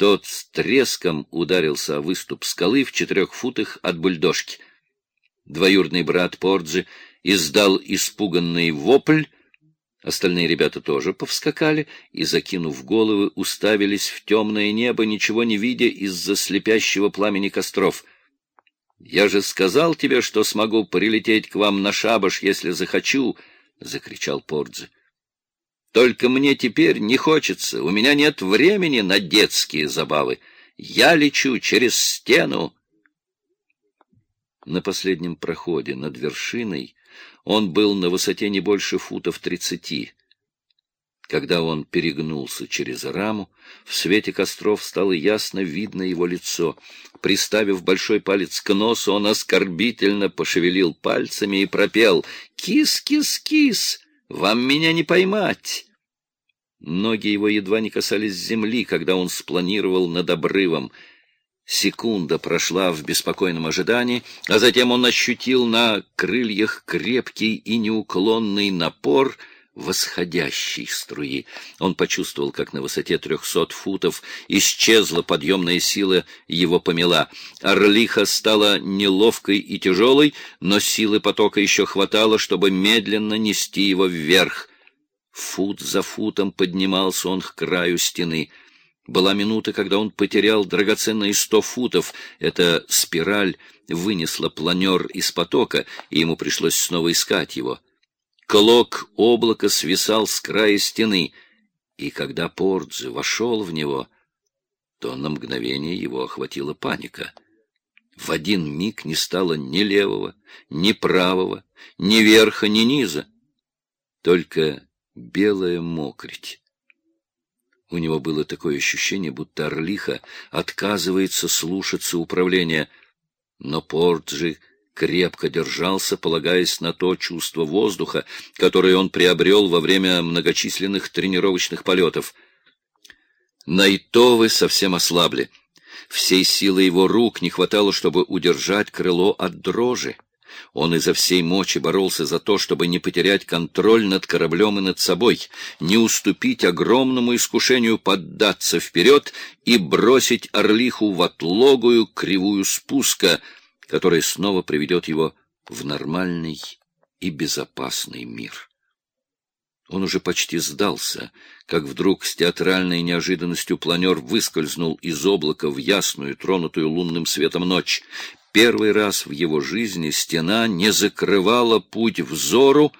Тот с треском ударился о выступ скалы в четырех футах от бульдожки. Двоюродный брат Порджи издал испуганный вопль, Остальные ребята тоже повскакали и, закинув головы, уставились в темное небо, ничего не видя из-за слепящего пламени костров. «Я же сказал тебе, что смогу прилететь к вам на шабаш, если захочу!» — закричал Пордзе. «Только мне теперь не хочется, у меня нет времени на детские забавы. Я лечу через стену!» На последнем проходе над вершиной он был на высоте не больше футов тридцати. Когда он перегнулся через раму, в свете костров стало ясно видно его лицо. Приставив большой палец к носу, он оскорбительно пошевелил пальцами и пропел «Кис-кис-кис! Вам меня не поймать!» Ноги его едва не касались земли, когда он спланировал над обрывом — Секунда прошла в беспокойном ожидании, а затем он ощутил на крыльях крепкий и неуклонный напор восходящей струи. Он почувствовал, как на высоте трехсот футов исчезла подъемная сила его помела. Орлиха стала неловкой и тяжелой, но силы потока еще хватало, чтобы медленно нести его вверх. Фут за футом поднимался он к краю стены — была минута, когда он потерял драгоценные сто футов. Эта спираль вынесла планер из потока, и ему пришлось снова искать его. Клок облака свисал с края стены, и когда Пордзе вошел в него, то на мгновение его охватила паника. В один миг не стало ни левого, ни правого, ни верха, ни низа, только белая мокрить. У него было такое ощущение, будто Орлиха отказывается слушаться управления. Но Порджи крепко держался, полагаясь на то чувство воздуха, которое он приобрел во время многочисленных тренировочных полетов. Найтовы совсем ослабли. Всей силы его рук не хватало, чтобы удержать крыло от дрожи. Он изо всей мочи боролся за то, чтобы не потерять контроль над кораблем и над собой, не уступить огромному искушению поддаться вперед и бросить Орлиху в отлогую кривую спуска, которая снова приведет его в нормальный и безопасный мир. Он уже почти сдался, как вдруг с театральной неожиданностью планер выскользнул из облака в ясную, тронутую лунным светом ночь. Первый раз в его жизни стена не закрывала путь взору,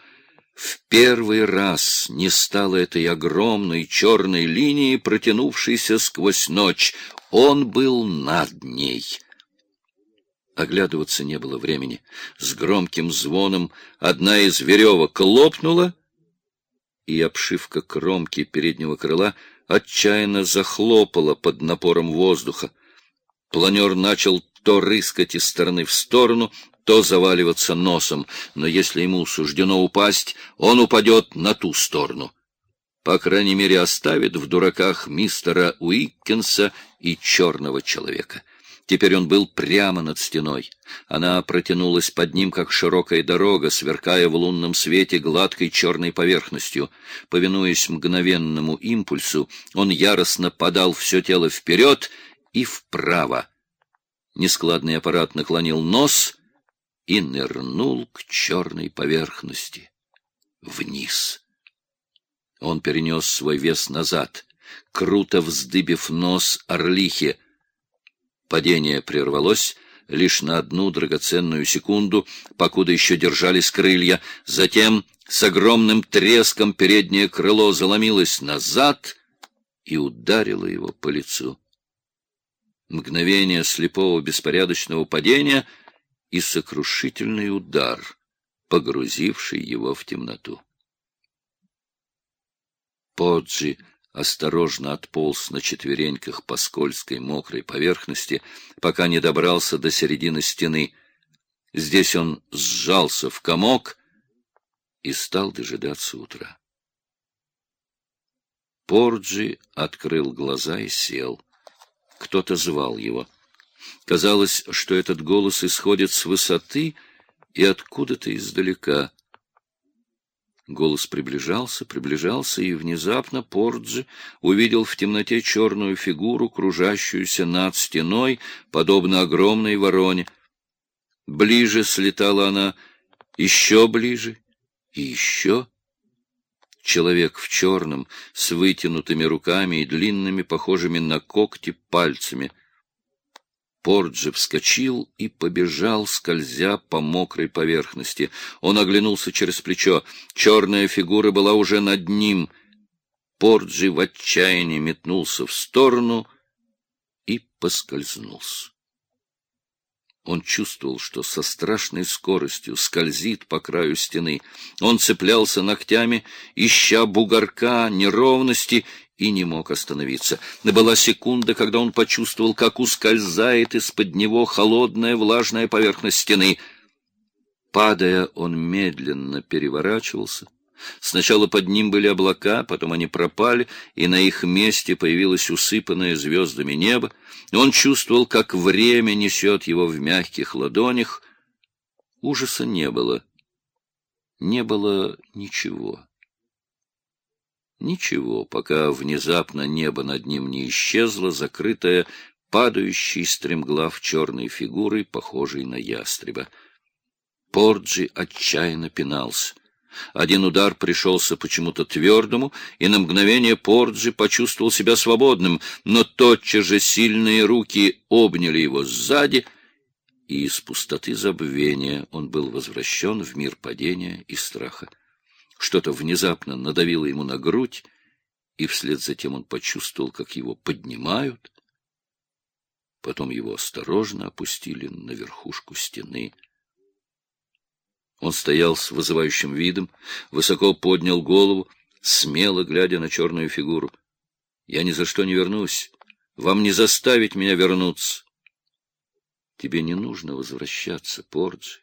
в первый раз не стало этой огромной черной линии, протянувшейся сквозь ночь. Он был над ней. Оглядываться не было времени. С громким звоном одна из веревок лопнула, и обшивка кромки переднего крыла отчаянно захлопала под напором воздуха. Планер начал то рыскать из стороны в сторону, то заваливаться носом, но если ему суждено упасть, он упадет на ту сторону. По крайней мере, оставит в дураках мистера Уиккенса и черного человека. Теперь он был прямо над стеной. Она протянулась под ним, как широкая дорога, сверкая в лунном свете гладкой черной поверхностью. Повинуясь мгновенному импульсу, он яростно подал все тело вперед и вправо, Нескладный аппарат наклонил нос и нырнул к черной поверхности. Вниз. Он перенес свой вес назад, круто вздыбив нос орлихи. Падение прервалось лишь на одну драгоценную секунду, покуда еще держались крылья. Затем с огромным треском переднее крыло заломилось назад и ударило его по лицу мгновение слепого беспорядочного падения и сокрушительный удар, погрузивший его в темноту. Поджи осторожно отполз на четвереньках по скользкой мокрой поверхности, пока не добрался до середины стены. Здесь он сжался в комок и стал дожидаться утра. Порджи открыл глаза и сел. Кто-то звал его. Казалось, что этот голос исходит с высоты и откуда-то издалека. Голос приближался, приближался, и внезапно Порджи увидел в темноте черную фигуру, кружащуюся над стеной, подобно огромной вороне. Ближе слетала она, еще ближе и еще. Человек в черном, с вытянутыми руками и длинными, похожими на когти, пальцами — Порджи вскочил и побежал, скользя по мокрой поверхности. Он оглянулся через плечо. Черная фигура была уже над ним. Порджи в отчаянии метнулся в сторону и поскользнулся. Он чувствовал, что со страшной скоростью скользит по краю стены. Он цеплялся ногтями, ища бугорка, неровности, и не мог остановиться. Была секунда, когда он почувствовал, как ускользает из-под него холодная влажная поверхность стены. Падая, он медленно переворачивался. Сначала под ним были облака, потом они пропали, и на их месте появилось усыпанное звездами небо. Он чувствовал, как время несет его в мягких ладонях. Ужаса не было. Не было ничего. Ничего, пока внезапно небо над ним не исчезло, закрытое падающей стремглав черной фигурой, похожей на ястреба. Порджи отчаянно пинался. Один удар пришелся почему-то твердому, и на мгновение Порджи почувствовал себя свободным, но тотчас же сильные руки обняли его сзади, и из пустоты забвения он был возвращен в мир падения и страха. Что-то внезапно надавило ему на грудь, и вслед за тем он почувствовал, как его поднимают. Потом его осторожно опустили на верхушку стены. Он стоял с вызывающим видом, высоко поднял голову, смело глядя на черную фигуру. «Я ни за что не вернусь. Вам не заставить меня вернуться». «Тебе не нужно возвращаться, Порджи.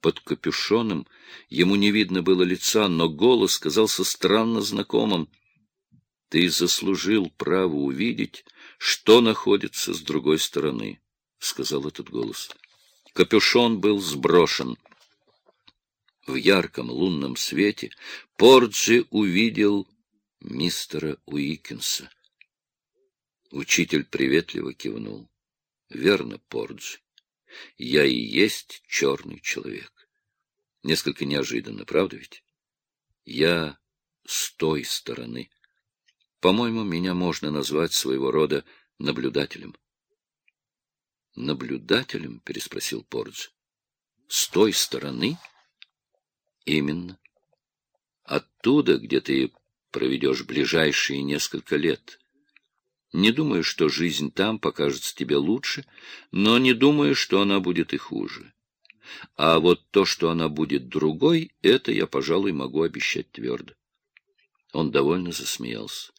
Под капюшоном ему не видно было лица, но голос казался странно знакомым. «Ты заслужил право увидеть, что находится с другой стороны», — сказал этот голос. Капюшон был сброшен. В ярком лунном свете Порджи увидел мистера Уикенса. Учитель приветливо кивнул. — Верно, Порджи. Я и есть черный человек. Несколько неожиданно, правда ведь? Я с той стороны. По-моему, меня можно назвать своего рода наблюдателем. Наблюдателем? — переспросил Пордж. С той стороны? Именно. Оттуда, где ты проведешь ближайшие несколько лет. Не думаю, что жизнь там покажется тебе лучше, но не думаю, что она будет и хуже. А вот то, что она будет другой, это я, пожалуй, могу обещать твердо. Он довольно засмеялся.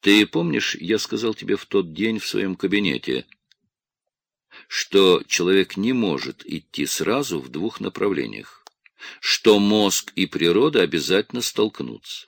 Ты помнишь, я сказал тебе в тот день в своем кабинете, что человек не может идти сразу в двух направлениях, что мозг и природа обязательно столкнутся.